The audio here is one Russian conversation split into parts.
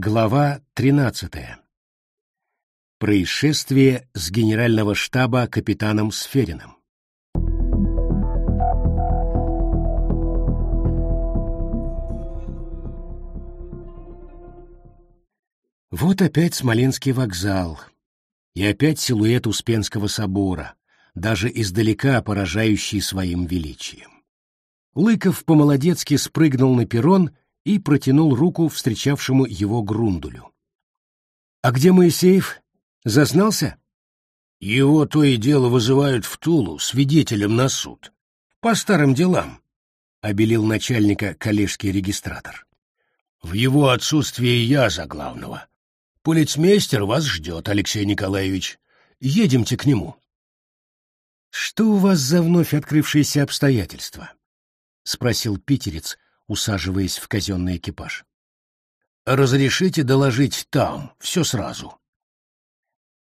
Глава 13. Происшествие с генерального штаба капитаном Сфериным. Вот опять Смоленский вокзал, и опять силуэт Успенского собора, даже издалека поражающий своим величием. Лыков по-молодецки спрыгнул на перрон и протянул руку встречавшему его Грундулю. — А где Моисеев? Зазнался? — Его то и дело вызывают в Тулу свидетелем на суд. По старым делам, — обелил начальника коллежский регистратор. — В его отсутствие я за главного. Полицмейстер вас ждет, Алексей Николаевич. Едемте к нему. — Что у вас за вновь открывшиеся обстоятельства? — спросил питерец, усаживаясь в казенный экипаж. «Разрешите доложить там, все сразу».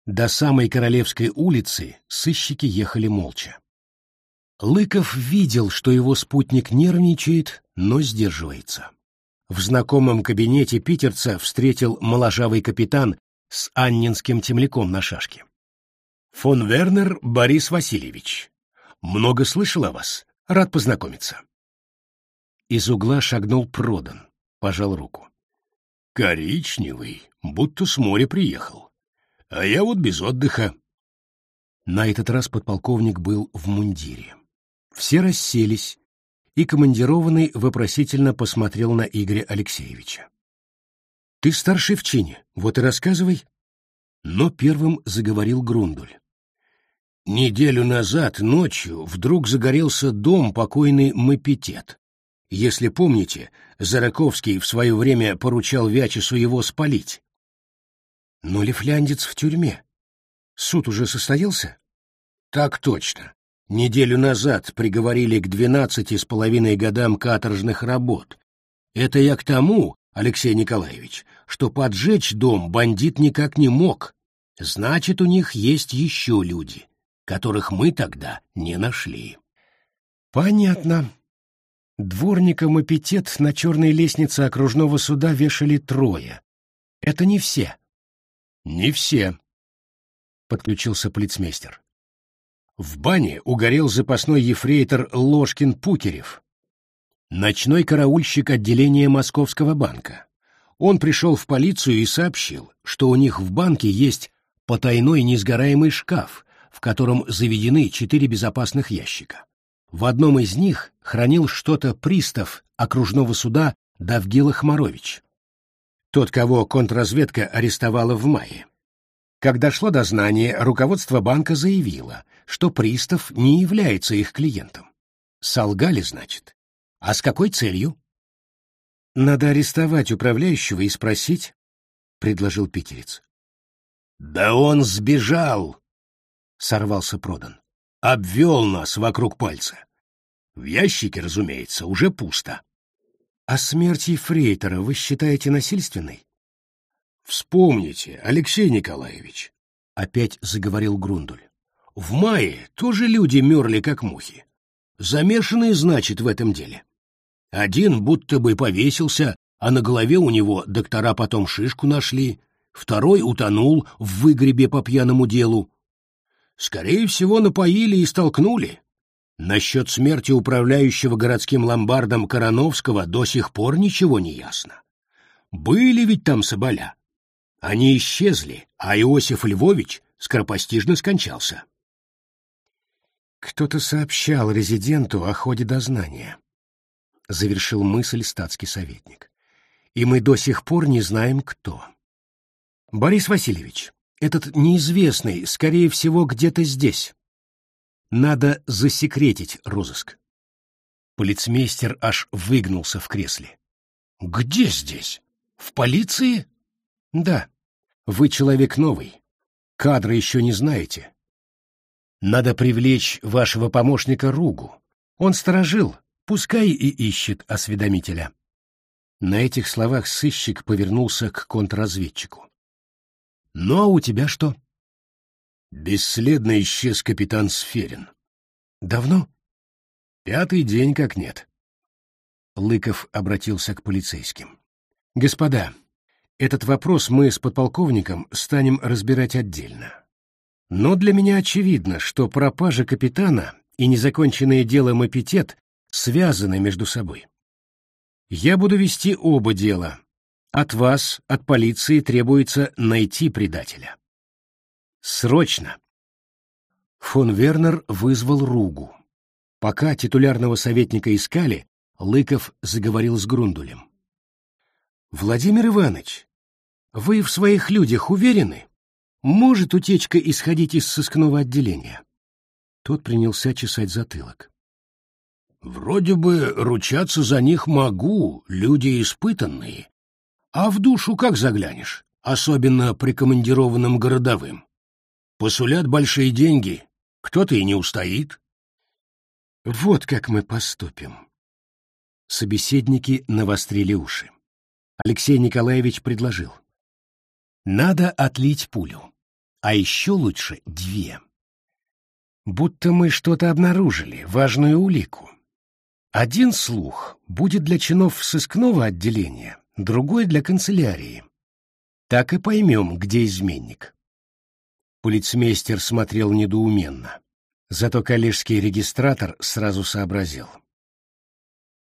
До самой Королевской улицы сыщики ехали молча. Лыков видел, что его спутник нервничает, но сдерживается. В знакомом кабинете питерца встретил моложавый капитан с аннинским темляком на шашке. «Фон Вернер Борис Васильевич. Много слышал о вас. Рад познакомиться». Из угла шагнул Продан, пожал руку. «Коричневый, будто с моря приехал. А я вот без отдыха». На этот раз подполковник был в мундире. Все расселись, и командированный вопросительно посмотрел на Игоря Алексеевича. «Ты старший в чине, вот и рассказывай». Но первым заговорил Грундуль. Неделю назад ночью вдруг загорелся дом покойный Мапитет. Если помните, Зараковский в свое время поручал Вячесу его спалить. Но лифляндец в тюрьме. Суд уже состоялся? Так точно. Неделю назад приговорили к двенадцати с половиной годам каторжных работ. Это я к тому, Алексей Николаевич, что поджечь дом бандит никак не мог. Значит, у них есть еще люди, которых мы тогда не нашли. Понятно. Дворникам эпитет на черной лестнице окружного суда вешали трое. Это не все. Не все, подключился полицмейстер. В бане угорел запасной ефрейтор Ложкин-Пукерев, ночной караульщик отделения Московского банка. Он пришел в полицию и сообщил, что у них в банке есть потайной несгораемый шкаф, в котором заведены четыре безопасных ящика. В одном из них хранил что-то пристав окружного суда Давгила Хмарович. Тот, кого контрразведка арестовала в мае. Как дошло до знания, руководство банка заявило, что пристав не является их клиентом. Солгали, значит. А с какой целью? Надо арестовать управляющего и спросить, — предложил питерец. — Да он сбежал! — сорвался Продан обвел нас вокруг пальца. В ящике, разумеется, уже пусто. А смерть Ефрейтора вы считаете насильственной? Вспомните, Алексей Николаевич, — опять заговорил Грундуль. В мае тоже люди мерли, как мухи. Замешанные, значит, в этом деле. Один будто бы повесился, а на голове у него доктора потом шишку нашли, второй утонул в выгребе по пьяному делу, Скорее всего, напоили и столкнули. Насчет смерти управляющего городским ломбардом Короновского до сих пор ничего не ясно. Были ведь там соболя. Они исчезли, а Иосиф Львович скоропостижно скончался. Кто-то сообщал резиденту о ходе дознания. Завершил мысль статский советник. И мы до сих пор не знаем, кто. Борис Васильевич, этот неизвестный, скорее всего, где-то здесь. Надо засекретить розыск. Полицмейстер аж выгнулся в кресле. Где здесь? В полиции? Да. Вы человек новый. Кадры еще не знаете. Надо привлечь вашего помощника Ругу. Он сторожил, пускай и ищет осведомителя. На этих словах сыщик повернулся к контрразведчику. Ну а у тебя что? Бесследно исчез капитан Сферин. Давно? Пятый день как нет. Лыков обратился к полицейским. Господа, Этот вопрос мы с подполковником станем разбирать отдельно. Но для меня очевидно, что пропажа капитана и незаконченное дело Мапитет связаны между собой. Я буду вести оба дела. От вас, от полиции требуется найти предателя. Срочно. Фон Вернер вызвал Ругу. Пока титулярного советника искали, Лыков заговорил с Грундулем. «Владимир Иванович, вы в своих людях уверены? Может утечка исходить из сыскного отделения?» Тот принялся чесать затылок. Вроде бы ручаться за них могу, люди испытанные. А в душу как заглянешь, особенно прикомандированным городовым? Посулят большие деньги, кто-то и не устоит. Вот как мы поступим. Собеседники навострили уши. Алексей Николаевич предложил. Надо отлить пулю, а еще лучше две. Будто мы что-то обнаружили, важную улику. Один слух будет для чинов сыскного отделения, другой для канцелярии. Так и поймем, где изменник. Полицмейстер смотрел недоуменно. Зато коллежский регистратор сразу сообразил.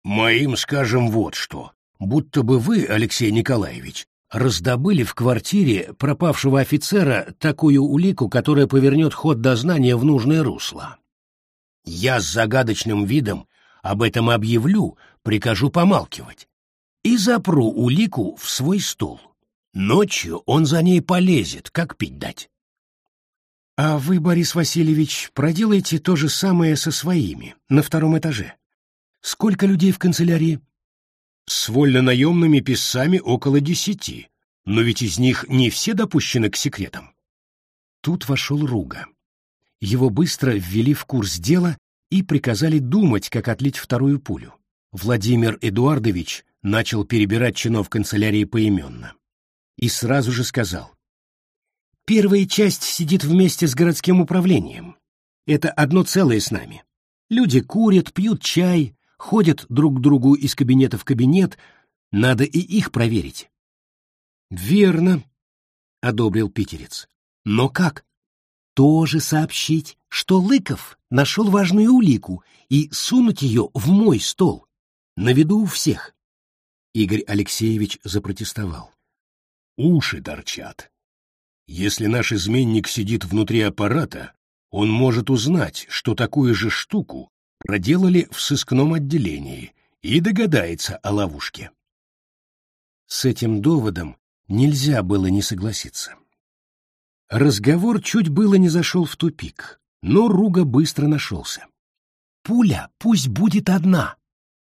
«Моим скажем вот что. Будто бы вы, Алексей Николаевич, раздобыли в квартире пропавшего офицера такую улику, которая повернет ход дознания в нужное русло. Я с загадочным видом об этом объявлю, прикажу помалкивать. И запру улику в свой стол. Ночью он за ней полезет, как пить дать. А вы, Борис Васильевич, проделайте то же самое со своими, на втором этаже. Сколько людей в канцелярии? С вольно-наемными писцами около десяти, но ведь из них не все допущены к секретам. Тут вошел Руга. Его быстро ввели в курс дела и приказали думать, как отлить вторую пулю. Владимир Эдуардович начал перебирать чинов канцелярии поименно. И сразу же сказал. «Первая часть сидит вместе с городским управлением. Это одно целое с нами. Люди курят, пьют чай, ходят друг к другу из кабинета в кабинет. Надо и их проверить». «Верно», — одобрил питерец. «Но как?» «Тоже сообщить, что Лыков нашел важную улику и сунуть ее в мой стол, на виду у всех. Игорь Алексеевич запротестовал. Уши торчат. Если наш изменник сидит внутри аппарата, он может узнать, что такую же штуку проделали в сыскном отделении и догадается о ловушке. С этим доводом нельзя было не согласиться. Разговор чуть было не зашел в тупик, но Руга быстро нашелся. Пуля пусть будет одна,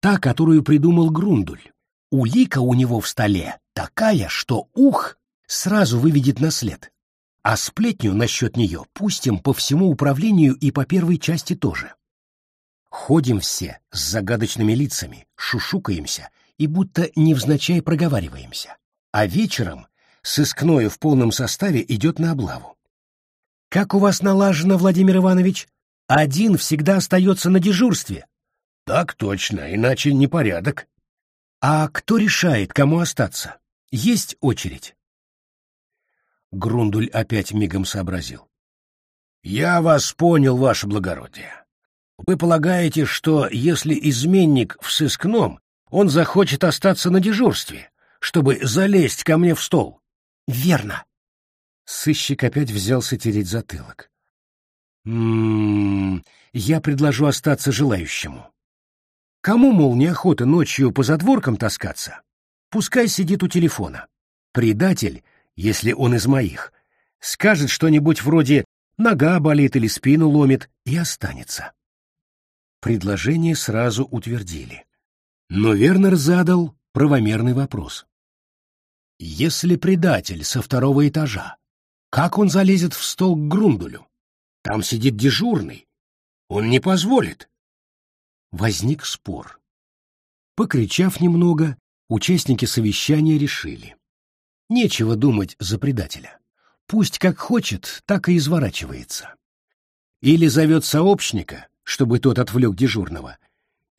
та, которую придумал Грундуль. Улика у него в столе такая, что ух сразу выведет на след. А сплетню насчет нее пустим по всему управлению и по первой части тоже. Ходим все с загадочными лицами, шушукаемся и будто невзначай проговариваемся. А вечером сыскное в полном составе идет на облаву. Как у вас налажено, Владимир Иванович? Один всегда остается на дежурстве. Так точно, иначе непорядок. А кто решает, кому остаться? Есть очередь. Грундуль опять мигом сообразил. Я вас понял, ваше благородие. Вы полагаете, что если изменник в сыскном, он захочет остаться на дежурстве, чтобы залезть ко мне в стол? Верно. Сыщик опять взялся тереть затылок. «М-м-м, я предложу остаться желающему. Кому, мол, неохота ночью по задворкам таскаться? Пускай сидит у телефона. Предатель, если он из моих, скажет что-нибудь вроде «нога болит» или «спину ломит» и останется. Предложение сразу утвердили. Но Вернер задал правомерный вопрос. Если предатель со второго этажа как он залезет в стол к Грундулю? Там сидит дежурный. Он не позволит. Возник спор. Покричав немного, участники совещания решили. Нечего думать за предателя. Пусть как хочет, так и изворачивается. Или зовет сообщника, чтобы тот отвлек дежурного,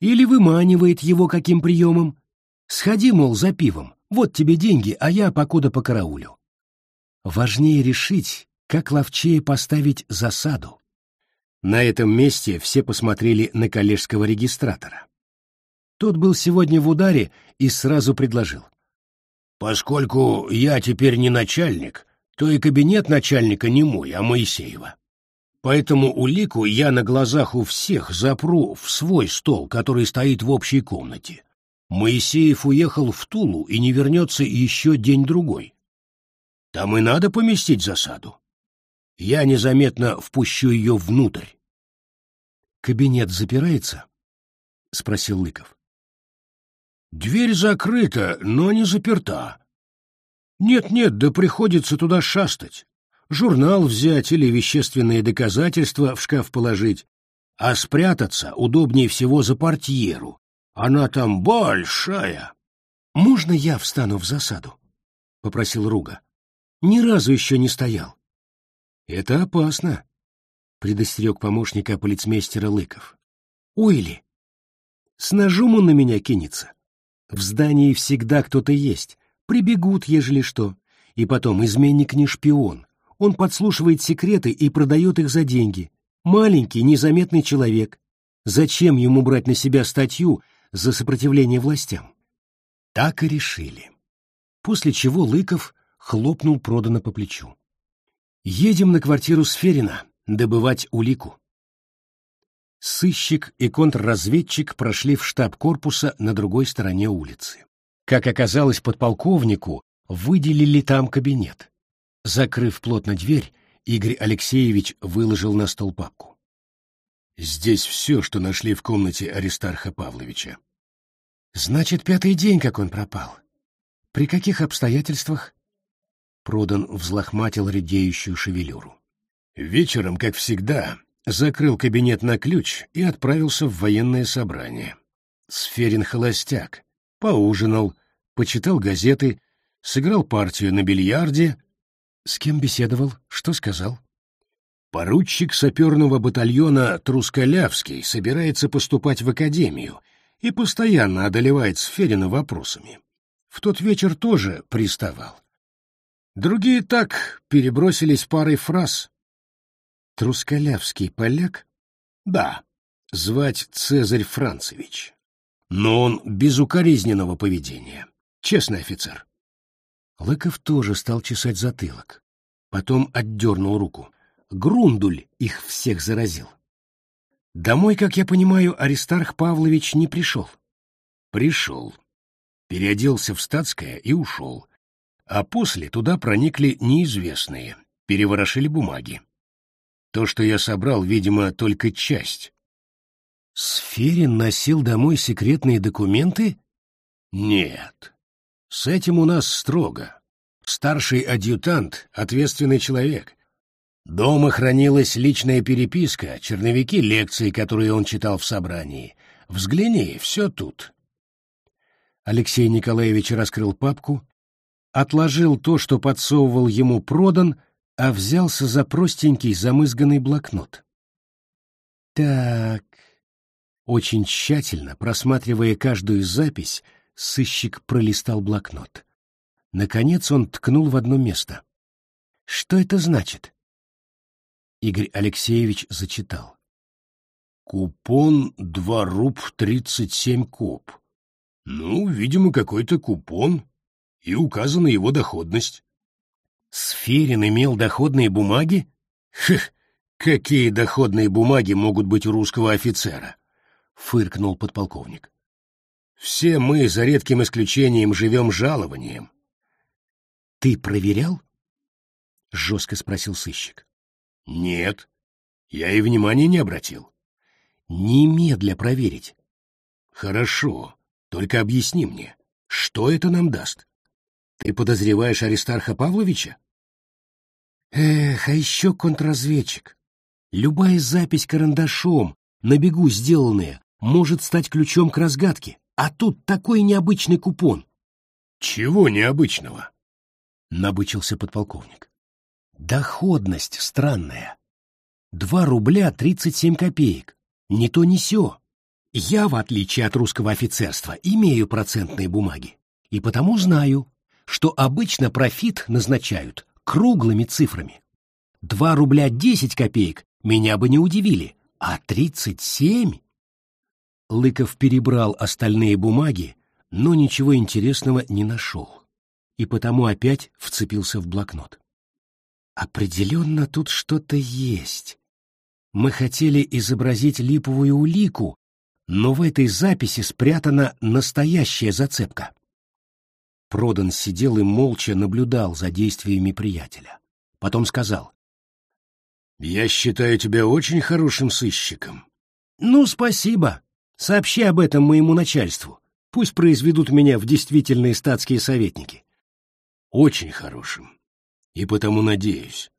или выманивает его каким приемом. Сходи, мол, за пивом, Вот тебе деньги, а я покуда по караулю. Важнее решить, как ловчее поставить засаду. На этом месте все посмотрели на коллежского регистратора. Тот был сегодня в ударе и сразу предложил. «Поскольку я теперь не начальник, то и кабинет начальника не мой, а Моисеева. Поэтому улику я на глазах у всех запру в свой стол, который стоит в общей комнате. Моисеев уехал в Тулу и не вернется еще день-другой. Там и надо поместить засаду. Я незаметно впущу ее внутрь. «Кабинет запирается?» — спросил Лыков. «Дверь закрыта, но не заперта. Нет-нет, да приходится туда шастать журнал взять или вещественные доказательства в шкаф положить, а спрятаться удобнее всего за портьеру. Она там большая. «Можно я встану в засаду?» — попросил Руга. «Ни разу еще не стоял». «Это опасно», — предостерег помощника полицмейстера Лыков. «Ой С ножом он на меня кинется. В здании всегда кто-то есть, прибегут, ежели что. И потом, изменник не шпион, он подслушивает секреты и продает их за деньги. Маленький, незаметный человек. Зачем ему брать на себя статью за сопротивление властям? Так и решили. После чего Лыков хлопнул продано по плечу. «Едем на квартиру Сферина, добывать улику». Сыщик и контрразведчик прошли в штаб корпуса на другой стороне улицы. Как оказалось, подполковнику выделили там кабинет. Закрыв плотно дверь, Игорь Алексеевич выложил на стол папку. «Здесь все, что нашли в комнате Аристарха Павловича». «Значит, пятый день, как он пропал. При каких обстоятельствах?» Продан взлохматил редеющую шевелюру. Вечером, как всегда, закрыл кабинет на ключ и отправился в военное собрание. Сферин холостяк. Поужинал, почитал газеты, сыграл партию на бильярде, с кем беседовал? Что сказал? Поручик саперного батальона Трускалявский собирается поступать в академию и постоянно одолевает Сферина вопросами. В тот вечер тоже приставал. Другие так перебросились парой фраз. Трускалявский поляк? Да, звать Цезарь Францевич. Но он безукоризненного поведения. Честный офицер. Лыков тоже стал чесать затылок. Потом отдернул руку. Грундуль их всех заразил. Домой, как я понимаю, Аристарх Павлович не пришел. Пришел. Переоделся в статское и ушел. А после туда проникли неизвестные, переворошили бумаги. То, что я собрал, видимо, только часть. Сферин носил домой секретные документы? Нет. С этим у нас строго. Старший адъютант — ответственный человек. Дома хранилась личная переписка, черновики лекций, которые он читал в собрании. Взгляни, все тут. Алексей Николаевич раскрыл папку, отложил то, что подсовывал ему продан, а взялся за простенький замызганный блокнот. Так, очень тщательно, просматривая каждую запись, сыщик пролистал блокнот. Наконец он ткнул в одно место. «Что это значит?» Игорь Алексеевич зачитал. «Купон два руб тридцать семь коп. Ну, видимо, какой-то купон, и указана его доходность». «Сферин имел доходные бумаги?» «Хех, какие доходные бумаги могут быть у русского офицера?» — фыркнул подполковник. Все мы, за редким исключением, живем жалованием. — Ты проверял? — жестко спросил сыщик. — Нет. Я и внимания не обратил. — Немедля проверить. — Хорошо. Только объясни мне, что это нам даст? Ты подозреваешь Аристарха Павловича? Эх, а еще контрразведчик. Любая запись карандашом, на бегу сделанная, может стать ключом к разгадке. А тут такой необычный купон. Чего необычного? Набычился подполковник. Доходность странная. Два рубля тридцать семь копеек. Не то не сё. Я, в отличие от русского офицерства, имею процентные бумаги. и потому знаю, что обычно профит назначают круглыми цифрами. Два рубля десять копеек меня бы не удивили, а тридцать семь? Лыков перебрал остальные бумаги, но ничего интересного не нашел, и потому опять вцепился в блокнот. Определенно тут что-то есть. Мы хотели изобразить липовую улику, но в этой записи спрятана настоящая зацепка. Продан сидел и молча наблюдал за действиями приятеля. Потом сказал. «Я считаю тебя очень хорошим сыщиком». «Ну, спасибо. Сообщи об этом моему начальству. Пусть произведут меня в действительные статские советники». «Очень хорошим. И потому надеюсь.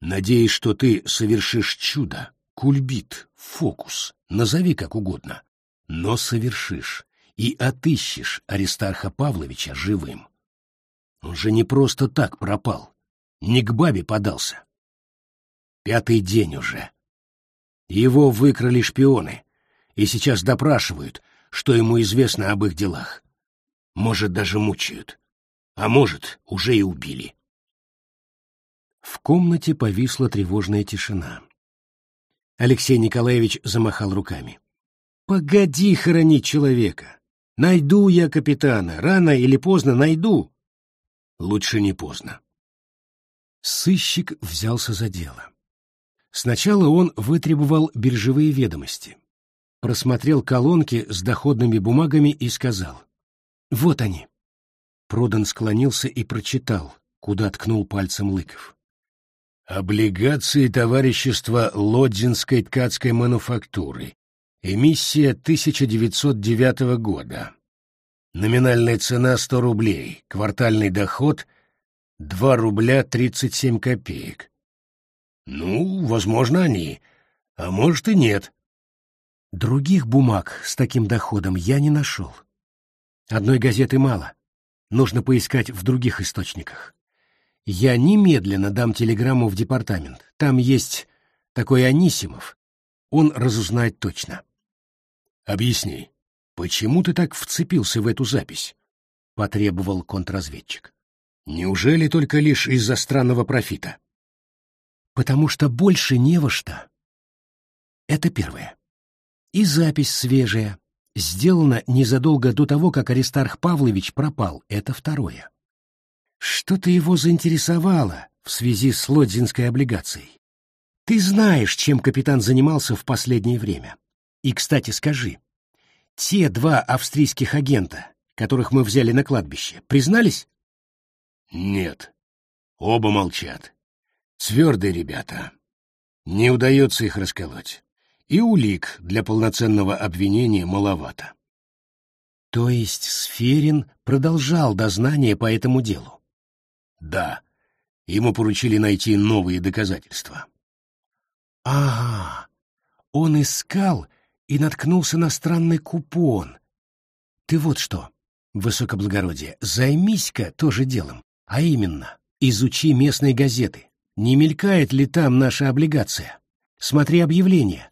Надеюсь, что ты совершишь чудо, кульбит, фокус, назови как угодно но совершишь и отыщешь Аристарха Павловича живым. Он же не просто так пропал, не к бабе подался. Пятый день уже. Его выкрали шпионы, и сейчас допрашивают, что ему известно об их делах. Может, даже мучают, а может, уже и убили. В комнате повисла тревожная тишина. Алексей Николаевич замахал руками. Погоди хоронить человека. Найду я капитана, рано или поздно найду. Лучше не поздно. Сыщик взялся за дело. Сначала он вытребовал биржевые ведомости, просмотрел колонки с доходными бумагами и сказал. Вот они. Продан склонился и прочитал, куда ткнул пальцем Лыков. Облигации товарищества Лодзинской ткацкой мануфактуры Эмиссия 1909 года. Номинальная цена 100 рублей, квартальный доход 2 рубля 37 копеек. Ну, возможно, они, а может и нет. Других бумаг с таким доходом я не нашел. Одной газеты мало. Нужно поискать в других источниках. Я немедленно дам телеграмму в департамент. Там есть такой Анисимов. Он разузнает точно. Объясни, почему ты так вцепился в эту запись? Потребовал контрразведчик. Неужели только лишь из-за странного профита? Потому что больше не во что. Это первое. И запись свежая, сделана незадолго до того, как Аристарх Павлович пропал. Это второе. Что-то его заинтересовало в связи с лодзинской облигацией. Ты знаешь, чем капитан занимался в последнее время. И, кстати, скажи, те два австрийских агента, которых мы взяли на кладбище, признались? Нет. Оба молчат. Твердые ребята. Не удается их расколоть. И улик для полноценного обвинения маловато. То есть Сферин продолжал дознание по этому делу? Да. Ему поручили найти новые доказательства. Ага. Он искал и наткнулся на странный купон. Ты вот что, высокоблагородие, займись-ка тоже делом, а именно, изучи местные газеты. Не мелькает ли там наша облигация? Смотри объявления.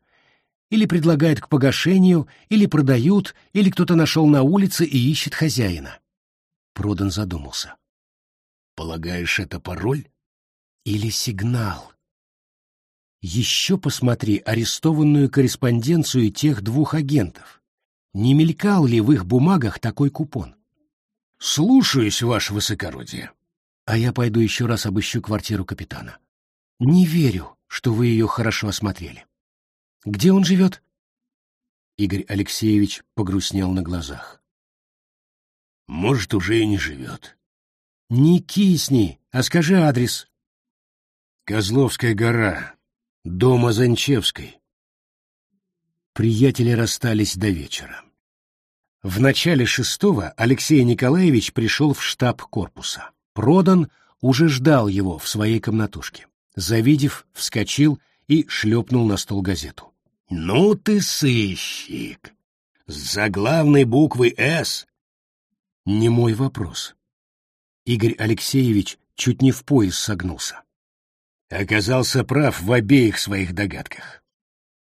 Или предлагают к погашению, или продают, или кто-то нашел на улице и ищет хозяина. Продан задумался. Полагаешь, это пароль? Или сигнал? Еще посмотри арестованную корреспонденцию тех двух агентов. Не мелькал ли в их бумагах такой купон? Слушаюсь, ваше высокородие. А я пойду еще раз обыщу квартиру капитана. Не верю, что вы ее хорошо осмотрели. Где он живет? Игорь Алексеевич погрустнел на глазах. Может, уже и не живет. Не кисни, а скажи адрес. Козловская гора, дома Занчевской. Приятели расстались до вечера. В начале шестого Алексей Николаевич пришел в штаб корпуса. Продан уже ждал его в своей комнатушке. Завидев, вскочил и шлепнул на стол газету. «Ну ты сыщик! С заглавной буквы «С». Не мой вопрос. Игорь Алексеевич чуть не в пояс согнулся оказался прав в обеих своих догадках.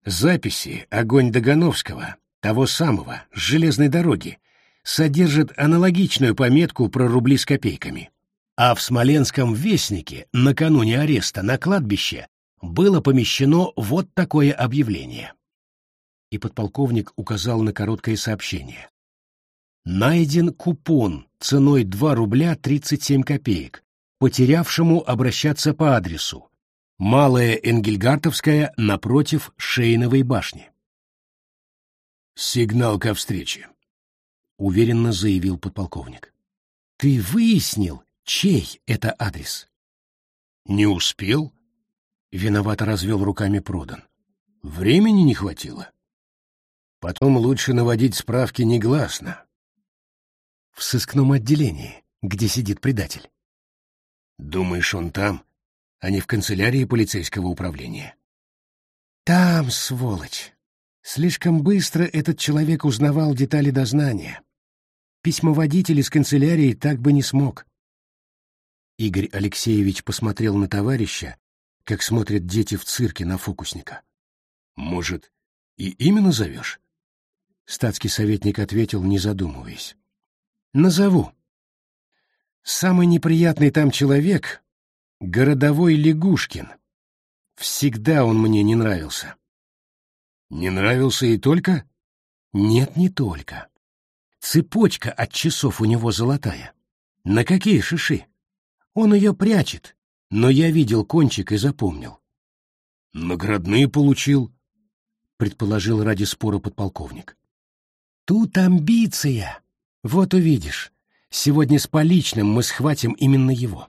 Записи «Огонь Дагановского», того самого, с железной дороги, содержит аналогичную пометку про рубли с копейками. А в Смоленском вестнике накануне ареста на кладбище было помещено вот такое объявление. И подполковник указал на короткое сообщение. Найден купон ценой 2 рубля 37 копеек, потерявшему обращаться по адресу Малая Энгельгартовская напротив Шейновой башни. «Сигнал ко встрече», — уверенно заявил подполковник. «Ты выяснил, чей это адрес?» «Не успел?» — виновато развел руками Продан. «Времени не хватило. Потом лучше наводить справки негласно». «В сыскном отделении, где сидит предатель». «Думаешь, он там?» а не в канцелярии полицейского управления. Там, сволочь! Слишком быстро этот человек узнавал детали дознания. Письмоводитель из канцелярии так бы не смог. Игорь Алексеевич посмотрел на товарища, как смотрят дети в цирке на фокусника. «Может, и именно зовешь?» Статский советник ответил, не задумываясь. «Назову. Самый неприятный там человек Городовой Лягушкин. Всегда он мне не нравился. Не нравился и только? Нет, не только. Цепочка от часов у него золотая. На какие шиши? Он ее прячет, но я видел кончик и запомнил. Наградные получил, предположил ради спора подполковник. Тут амбиция. Вот увидишь. Сегодня с поличным мы схватим именно его.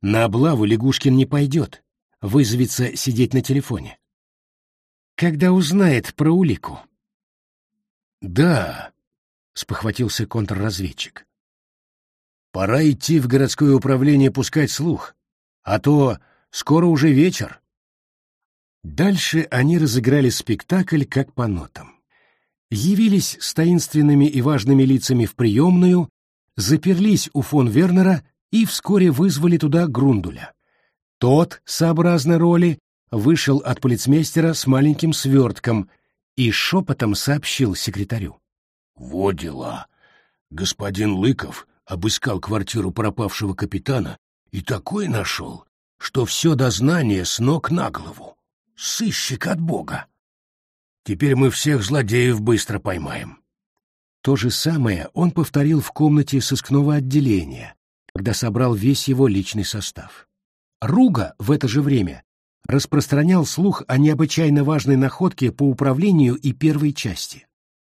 На облаву Лягушкин не пойдет, вызовется сидеть на телефоне. Когда узнает про улику? Да, спохватился контрразведчик. Пора идти в городское управление пускать слух, а то скоро уже вечер. Дальше они разыграли спектакль как по нотам. Явились с таинственными и важными лицами в приемную, заперлись у фон Вернера и вскоре вызвали туда Грундуля. Тот, сообразно роли, вышел от полицмейстера с маленьким свертком и шепотом сообщил секретарю. — Вот дела. Господин Лыков обыскал квартиру пропавшего капитана и такое нашел, что все дознание с ног на голову. Сыщик от бога. Теперь мы всех злодеев быстро поймаем. То же самое он повторил в комнате сыскного отделения, когда собрал весь его личный состав. Руга в это же время распространял слух о необычайно важной находке по управлению и первой части,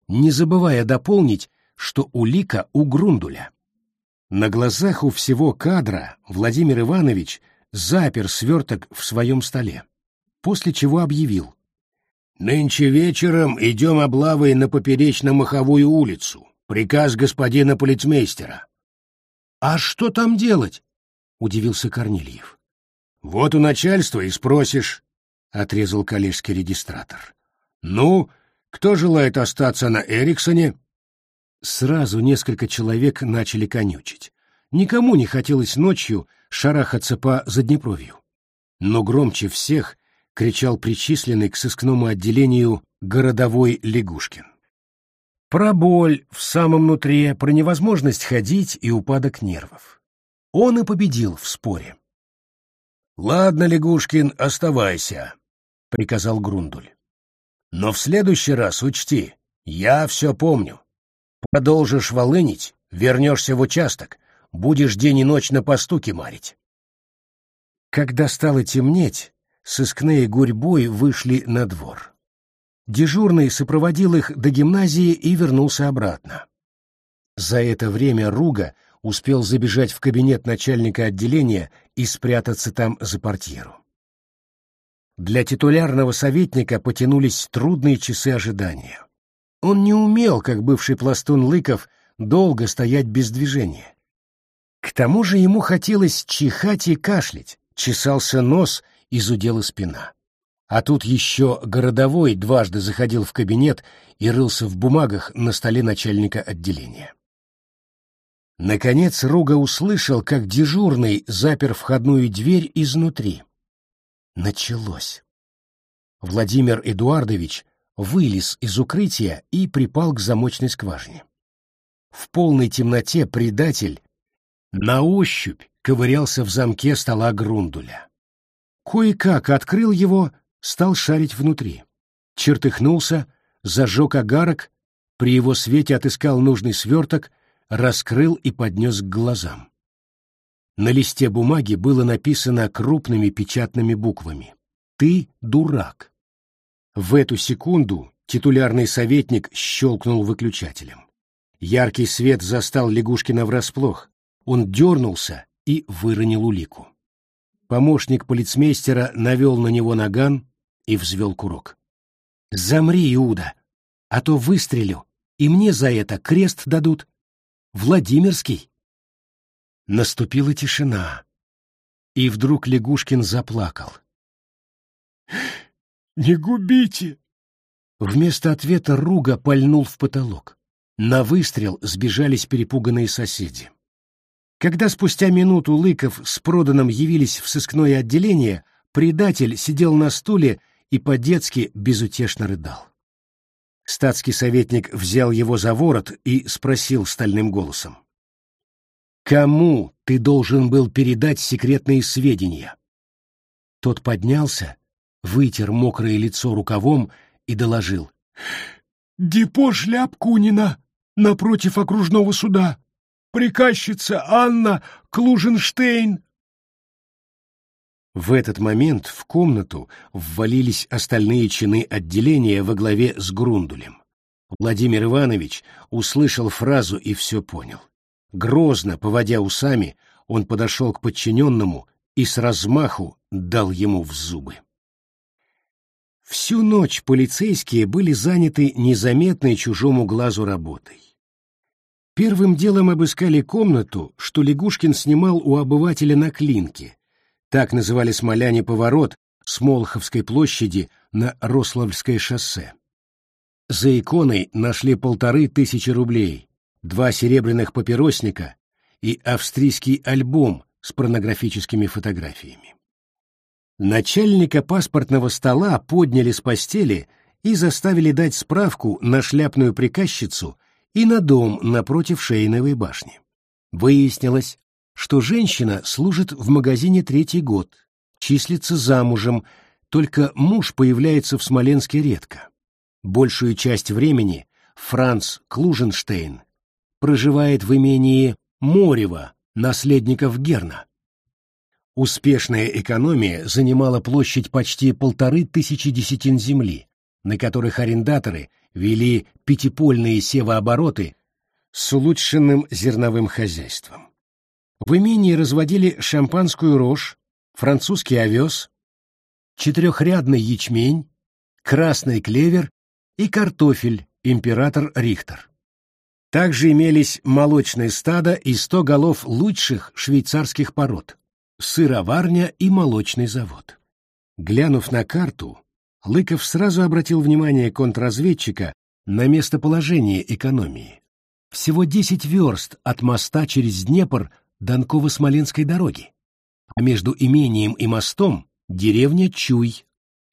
не забывая дополнить, что улика у Грундуля. На глазах у всего кадра Владимир Иванович запер сверток в своем столе, после чего объявил. «Нынче вечером идем облавой на поперечно-маховую улицу. Приказ господина полицмейстера. «А что там делать?» — удивился Корнильев. «Вот у начальства и спросишь», — отрезал коллежский регистратор. «Ну, кто желает остаться на Эриксоне?» Сразу несколько человек начали конючить. Никому не хотелось ночью шарахаться по Заднепровью. Но громче всех кричал причисленный к сыскному отделению городовой Лягушкин. Про боль в самом нутре, про невозможность ходить и упадок нервов. Он и победил в споре. «Ладно, Лягушкин, оставайся», — приказал Грундуль. «Но в следующий раз учти, я все помню. Продолжишь волынить, вернешься в участок, будешь день и ночь на постуке марить». Когда стало темнеть, сыскные гурьбой вышли на двор. Дежурный сопроводил их до гимназии и вернулся обратно. За это время Руга успел забежать в кабинет начальника отделения и спрятаться там за портьеру. Для титулярного советника потянулись трудные часы ожидания. Он не умел, как бывший пластун Лыков, долго стоять без движения. К тому же ему хотелось чихать и кашлять, чесался нос и зудела спина. А тут еще городовой дважды заходил в кабинет и рылся в бумагах на столе начальника отделения. Наконец Руга услышал, как дежурный запер входную дверь изнутри. Началось. Владимир Эдуардович вылез из укрытия и припал к замочной скважине. В полной темноте предатель на ощупь ковырялся в замке стола Грундуля. Кое-как открыл его, стал шарить внутри. Чертыхнулся, зажег огарок, при его свете отыскал нужный сверток, раскрыл и поднес к глазам. На листе бумаги было написано крупными печатными буквами «Ты дурак». В эту секунду титулярный советник щелкнул выключателем. Яркий свет застал Лягушкина врасплох. Он дернулся и выронил улику. Помощник полицмейстера навел на него наган и взвел курок. «Замри, Иуда, а то выстрелю, и мне за это крест дадут. Владимирский». Наступила тишина, и вдруг Лягушкин заплакал. «Не губите!» Вместо ответа Руга пальнул в потолок. На выстрел сбежались перепуганные соседи. Когда спустя минуту Лыков с проданным явились в сыскное отделение, предатель сидел на стуле и по-детски безутешно рыдал. Статский советник взял его за ворот и спросил стальным голосом. «Кому ты должен был передать секретные сведения?» Тот поднялся, вытер мокрое лицо рукавом и доложил. «Депо Шляпкунина напротив окружного суда приказчица Анна Клуженштейн. В этот момент в комнату ввалились остальные чины отделения во главе с Грундулем. Владимир Иванович услышал фразу и все понял. Грозно, поводя усами, он подошел к подчиненному и с размаху дал ему в зубы. Всю ночь полицейские были заняты незаметной чужому глазу работой. Первым делом обыскали комнату, что Лягушкин снимал у обывателя на Клинке. Так называли смоляне поворот с Молоховской площади на Рославльское шоссе. За иконой нашли полторы тысячи рублей, два серебряных папиросника и австрийский альбом с порнографическими фотографиями. Начальника паспортного стола подняли с постели и заставили дать справку на шляпную приказчицу и на дом напротив Шейновой башни. Выяснилось, что женщина служит в магазине третий год, числится замужем, только муж появляется в Смоленске редко. Большую часть времени Франц Клуженштейн проживает в имении Морева, наследников Герна. Успешная экономия занимала площадь почти полторы тысячи десятин земли, на которых арендаторы – вели пятипольные севообороты с улучшенным зерновым хозяйством. В имении разводили шампанскую рожь, французский овес, четырехрядный ячмень, красный клевер и картофель император Рихтер. Также имелись молочные стада и сто голов лучших швейцарских пород, сыроварня и молочный завод. Глянув на карту, Лыков сразу обратил внимание контрразведчика на местоположение экономии. Всего 10 верст от моста через Днепр до Анково-Смоленской дороги. А между имением и мостом деревня Чуй,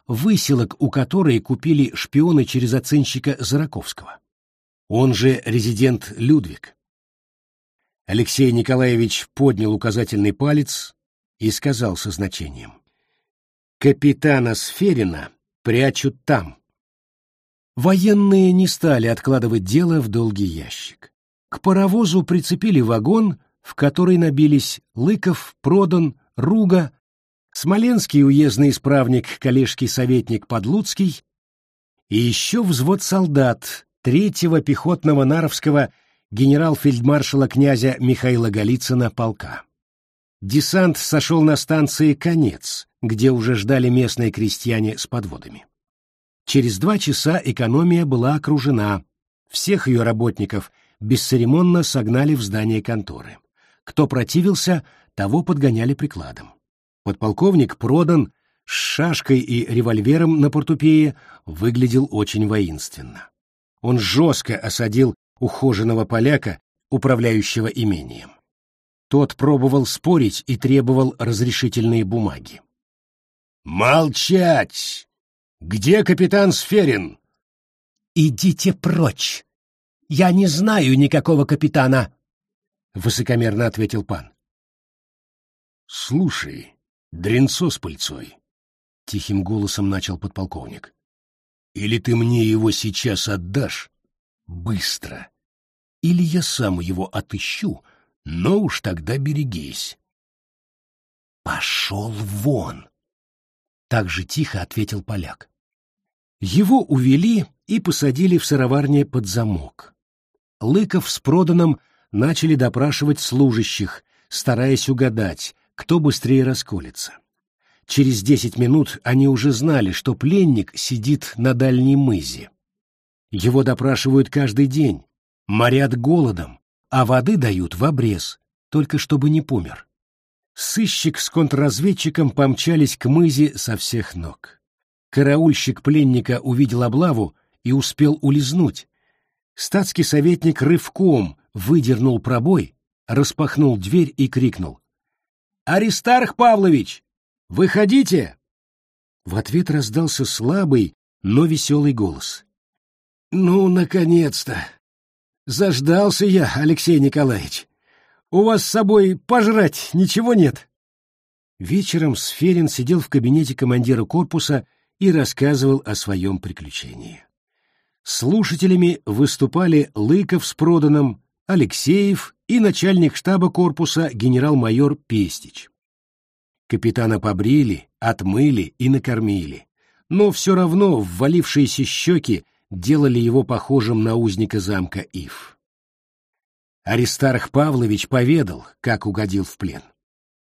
выселок у которой купили шпионы через оценщика Зараковского. Он же резидент Людвиг. Алексей Николаевич поднял указательный палец и сказал со значением. «Капитана Сферина прячут там. Военные не стали откладывать дело в долгий ящик. К паровозу прицепили вагон, в который набились Лыков, Продан, Руга, Смоленский уездный исправник, коллежский советник Подлуцкий и еще взвод солдат третьего пехотного Наровского генерал-фельдмаршала князя Михаила Голицына полка. Десант сошел на станции «Конец», где уже ждали местные крестьяне с подводами. Через два часа экономия была окружена. Всех ее работников бесцеремонно согнали в здание конторы. Кто противился, того подгоняли прикладом. Подполковник продан с шашкой и револьвером на портупее выглядел очень воинственно. Он жестко осадил ухоженного поляка, управляющего имением. Тот пробовал спорить и требовал разрешительные бумаги. «Молчать! Где капитан Сферин?» «Идите прочь! Я не знаю никакого капитана, — высокомерно ответил пан. Слушай, дренцо с пыльцой, — тихим голосом начал подполковник. Или ты мне его сейчас отдашь? Быстро. Или я сам его отыщу, но уж тогда берегись. Пошел вон! Так же тихо ответил поляк. Его увели и посадили в сыроварне под замок. Лыков с проданным начали допрашивать служащих, стараясь угадать, кто быстрее расколется. Через десять минут они уже знали, что пленник сидит на дальней мызе. Его допрашивают каждый день, морят голодом, а воды дают в обрез, только чтобы не помер. Сыщик с контрразведчиком помчались к мызе со всех ног. Караульщик пленника увидел облаву и успел улизнуть. Статский советник рывком выдернул пробой, распахнул дверь и крикнул. «Аристарх Павлович, выходите!» В ответ раздался слабый, но веселый голос. «Ну, наконец-то! Заждался я, Алексей Николаевич! У вас с собой пожрать ничего нет?» Вечером Сферин сидел в кабинете командира корпуса и рассказывал о своем приключении. Слушателями выступали Лыков с Проданом, Алексеев и начальник штаба корпуса генерал-майор Пестич. Капитана побрили, отмыли и накормили, но все равно ввалившиеся щеки делали его похожим на узника замка Ив. Аристарх Павлович поведал, как угодил в плен.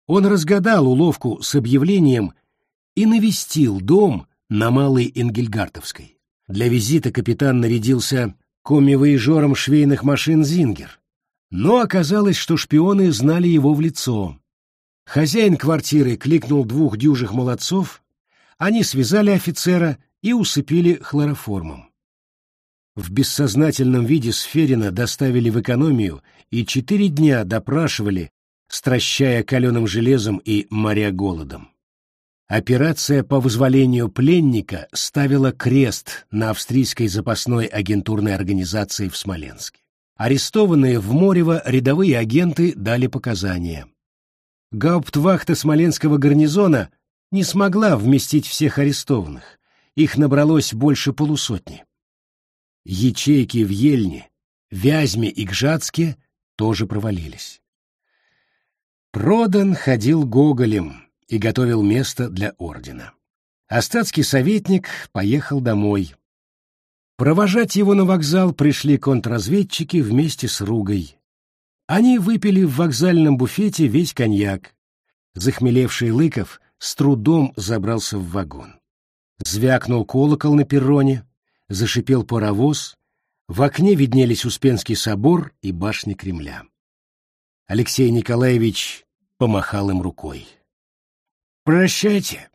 Он разгадал уловку с объявлением и навестил дом на Малой Энгельгартовской. Для визита капитан нарядился коми-воежором швейных машин «Зингер». Но оказалось, что шпионы знали его в лицо. Хозяин квартиры кликнул двух дюжих молодцов, они связали офицера и усыпили хлороформом. В бессознательном виде Сферина доставили в экономию и четыре дня допрашивали, стращая каленым железом и моря голодом. Операция по вызволению пленника ставила крест на австрийской запасной агентурной организации в Смоленске. Арестованные в Морево рядовые агенты дали показания. Гауптвахта Смоленского гарнизона не смогла вместить всех арестованных, их набралось больше полусотни. Ячейки в Ельне, Вязьме и Гжатске тоже провалились. Продан ходил гоголем и готовил место для ордена. Остатский советник поехал домой. Провожать его на вокзал пришли контрразведчики вместе с Ругой. Они выпили в вокзальном буфете весь коньяк. Захмелевший Лыков с трудом забрался в вагон. Звякнул колокол на перроне, зашипел паровоз, в окне виднелись Успенский собор и башни Кремля. Алексей Николаевич помахал им рукой. «Прощайте,